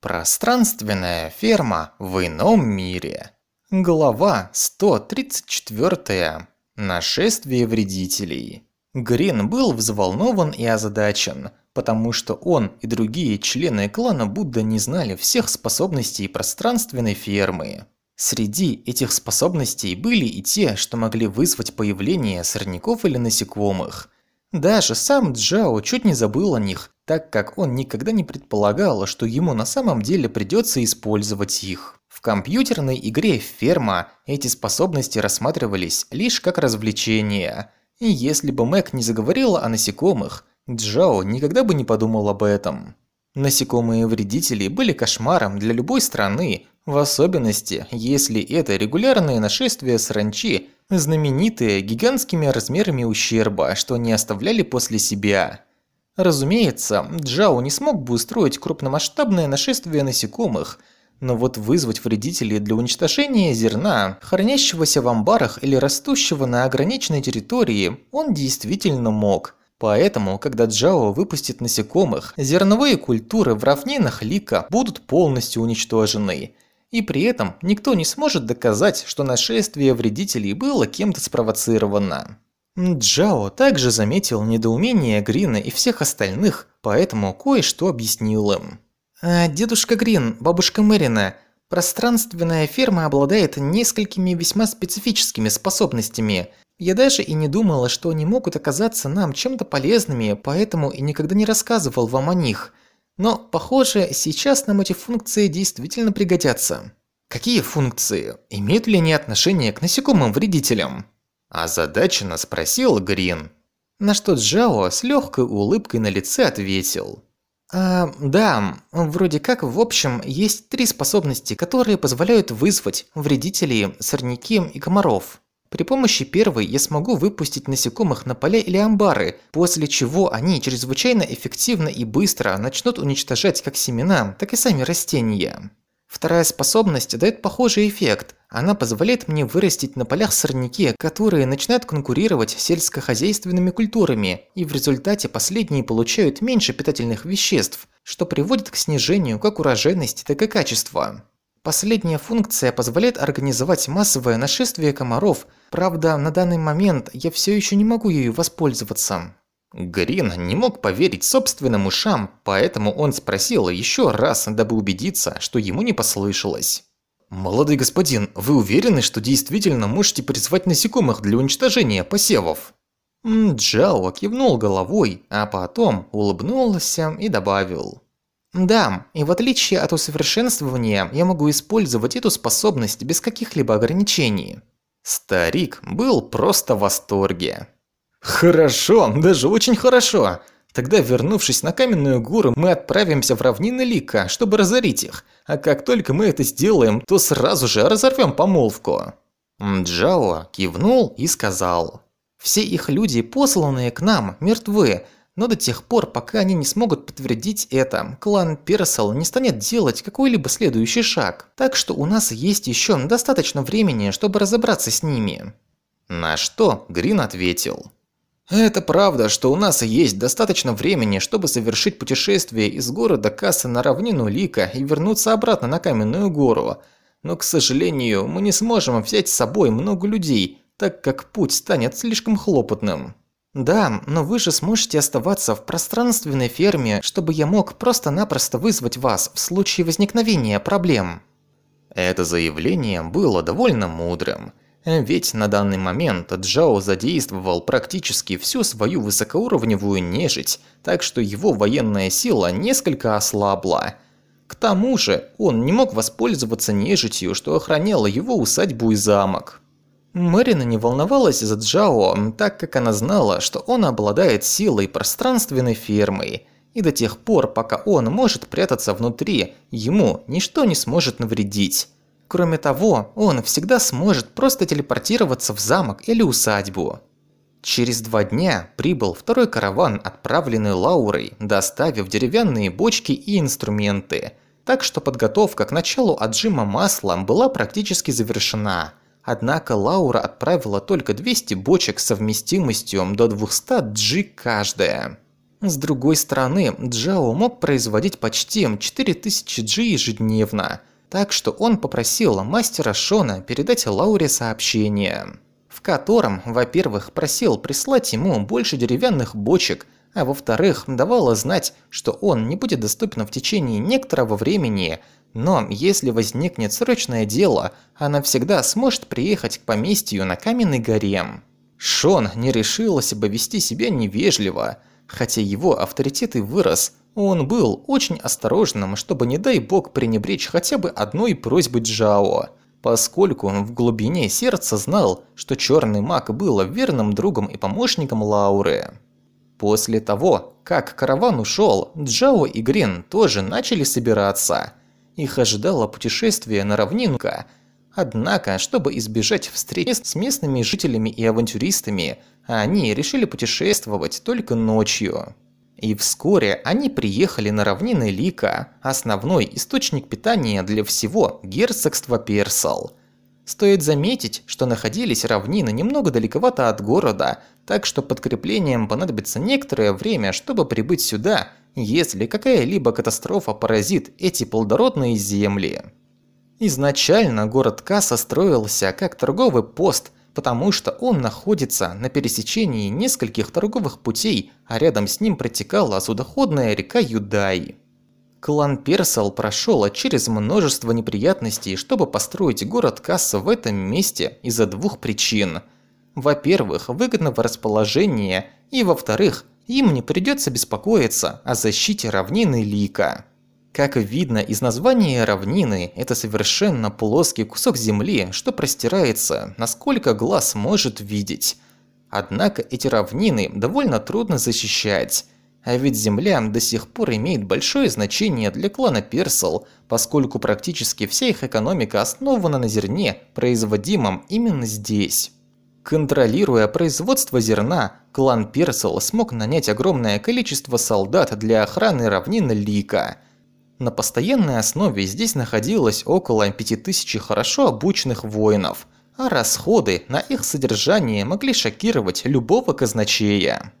Пространственная ферма в ином мире. Глава 134. Нашествие вредителей. Грин был взволнован и озадачен, потому что он и другие члены клана Будда не знали всех способностей пространственной фермы. Среди этих способностей были и те, что могли вызвать появление сорняков или насекомых. Даже сам Джао чуть не забыл о них, так как он никогда не предполагал, что ему на самом деле придется использовать их. В компьютерной игре «Ферма» эти способности рассматривались лишь как развлечение. И если бы Мэг не заговорила о насекомых, Джао никогда бы не подумал об этом. Насекомые-вредители были кошмаром для любой страны, в особенности, если это регулярные нашествия саранчи, знаменитые гигантскими размерами ущерба, что не оставляли после себя. Разумеется, Джао не смог бы устроить крупномасштабное нашествие насекомых, но вот вызвать вредителей для уничтожения зерна, хранящегося в амбарах или растущего на ограниченной территории, он действительно мог. Поэтому, когда Джао выпустит насекомых, зерновые культуры в равнинах Лика будут полностью уничтожены. И при этом никто не сможет доказать, что нашествие вредителей было кем-то спровоцировано. Джао также заметил недоумение Грина и всех остальных, поэтому кое-что объяснил им. «А, «Дедушка Грин, бабушка Мэрина, пространственная ферма обладает несколькими весьма специфическими способностями. Я даже и не думала, что они могут оказаться нам чем-то полезными, поэтому и никогда не рассказывал вам о них. Но, похоже, сейчас нам эти функции действительно пригодятся». «Какие функции? Имеют ли они отношение к насекомым-вредителям?» Озадаченно спросил Грин. На что Джао с легкой улыбкой на лице ответил. А, да, вроде как, в общем, есть три способности, которые позволяют вызвать вредителей, сорняки и комаров. При помощи первой я смогу выпустить насекомых на поля или амбары, после чего они чрезвычайно эффективно и быстро начнут уничтожать как семена, так и сами растения. Вторая способность дает похожий эффект. Она позволяет мне вырастить на полях сорняки, которые начинают конкурировать с сельскохозяйственными культурами, и в результате последние получают меньше питательных веществ, что приводит к снижению как урожайности, так и качества. Последняя функция позволяет организовать массовое нашествие комаров, правда, на данный момент я все еще не могу ею воспользоваться. Грин не мог поверить собственным ушам, поэтому он спросил еще раз, дабы убедиться, что ему не послышалось. «Молодой господин, вы уверены, что действительно можете призвать насекомых для уничтожения посевов?» Джао кивнул головой, а потом улыбнулся и добавил. «Да, и в отличие от усовершенствования, я могу использовать эту способность без каких-либо ограничений». Старик был просто в восторге. Хорошо, даже очень хорошо. Тогда, вернувшись на каменную гору, мы отправимся в равнины Лика, чтобы разорить их. А как только мы это сделаем, то сразу же разорвем помолвку. Джао кивнул и сказал. Все их люди, посланные к нам, мертвы, но до тех пор, пока они не смогут подтвердить это, клан Персел не станет делать какой-либо следующий шаг. Так что у нас есть еще достаточно времени, чтобы разобраться с ними. На что Грин ответил. Это правда, что у нас есть достаточно времени, чтобы совершить путешествие из города Касса на равнину Лика и вернуться обратно на Каменную гору. Но, к сожалению, мы не сможем взять с собой много людей, так как путь станет слишком хлопотным. Да, но вы же сможете оставаться в пространственной ферме, чтобы я мог просто-напросто вызвать вас в случае возникновения проблем. Это заявление было довольно мудрым. Ведь на данный момент Джао задействовал практически всю свою высокоуровневую нежить, так что его военная сила несколько ослабла. К тому же, он не мог воспользоваться нежитью, что охраняло его усадьбу и замок. Мэрина не волновалась за Джао, так как она знала, что он обладает силой пространственной фермы, и до тех пор, пока он может прятаться внутри, ему ничто не сможет навредить. Кроме того, он всегда сможет просто телепортироваться в замок или усадьбу. Через два дня прибыл второй караван, отправленный Лаурой, доставив деревянные бочки и инструменты. Так что подготовка к началу отжима масла была практически завершена. Однако Лаура отправила только 200 бочек совместимостью до 200 джи каждая. С другой стороны, Джао мог производить почти 4000 джи ежедневно, так что он попросил мастера Шона передать Лауре сообщение, в котором, во-первых, просил прислать ему больше деревянных бочек, а во-вторых, давала знать, что он не будет доступен в течение некоторого времени, но если возникнет срочное дело, она всегда сможет приехать к поместью на Каменной горе. Шон не решился бы вести себя невежливо, хотя его авторитет и вырос, он был очень осторожным, чтобы не дай бог пренебречь хотя бы одной просьбой Джао, поскольку он в глубине сердца знал, что Черный Маг был верным другом и помощником Лауры. После того, как караван ушел, Джао и Грин тоже начали собираться. Их ожидало путешествие на равнинка. Однако, чтобы избежать встречи с местными жителями и авантюристами, они решили путешествовать только ночью. И вскоре они приехали на равнины Лика, основной источник питания для всего герцогства Персал. Стоит заметить, что находились равнины немного далековато от города, так что подкреплением понадобится некоторое время, чтобы прибыть сюда, если какая-либо катастрофа поразит эти плодородные земли. Изначально город Касса строился как торговый пост – потому что он находится на пересечении нескольких торговых путей, а рядом с ним протекала судоходная река Юдай. Клан Персал прошел через множество неприятностей, чтобы построить город Касса в этом месте из-за двух причин. Во-первых, выгодного расположения, и во-вторых, им не придется беспокоиться о защите равнины Лика. Как видно из названия равнины, это совершенно плоский кусок земли, что простирается, насколько глаз может видеть. Однако эти равнины довольно трудно защищать. А ведь земля до сих пор имеет большое значение для клана Персал, поскольку практически вся их экономика основана на зерне, производимом именно здесь. Контролируя производство зерна, клан Персал смог нанять огромное количество солдат для охраны равнины Лика – на постоянной основе здесь находилось около 5000 хорошо обученных воинов, а расходы на их содержание могли шокировать любого казначея.